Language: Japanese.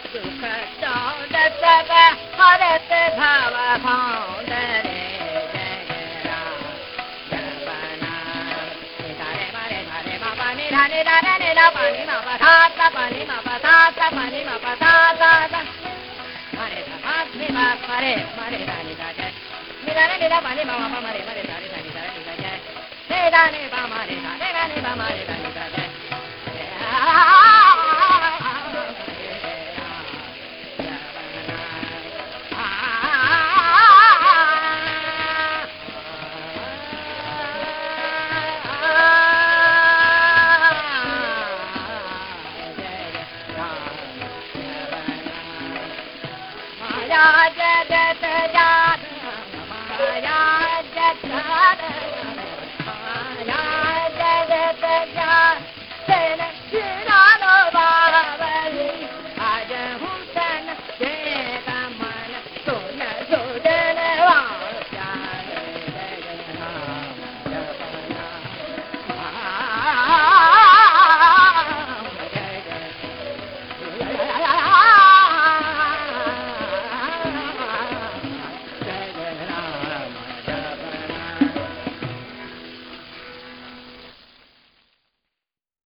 Bye. Ya Ya